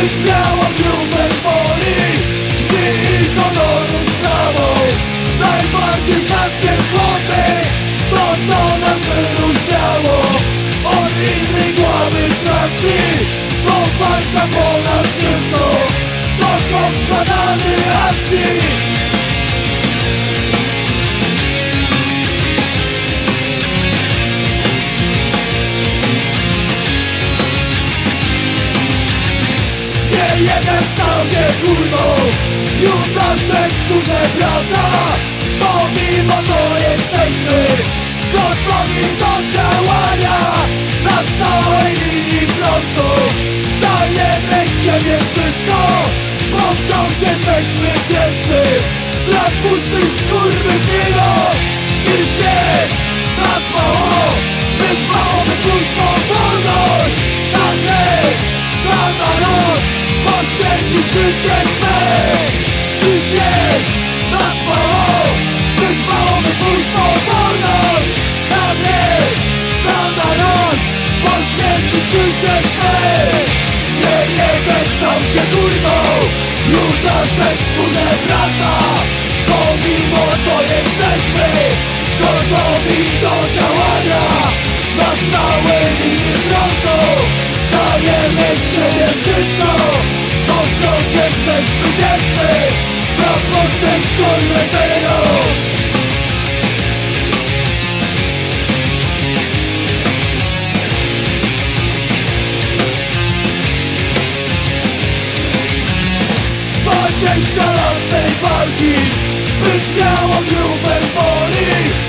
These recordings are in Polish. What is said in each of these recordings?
It's now or. Kurwą Judasem w skórze brata. Pomimo to jesteśmy Gotowi do działania. Na stałej linii frontu Dajemy z siebie wszystko Bo wciąż jesteśmy wielcy. Dla pustych skurwysynów Dziś jest Po Za grzech, za naród! Poświęcić Nie w skórze brata Pomimo to jesteśmy Gotowi do działania! Na stałej linii frontu Dajemy z wszystko! Bo wciąż jesteśmy wielcy za postęp lat tej walki Byś miał grubę woli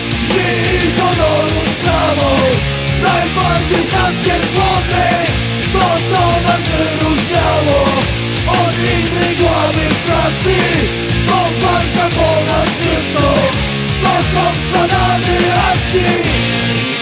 Doskonany akcji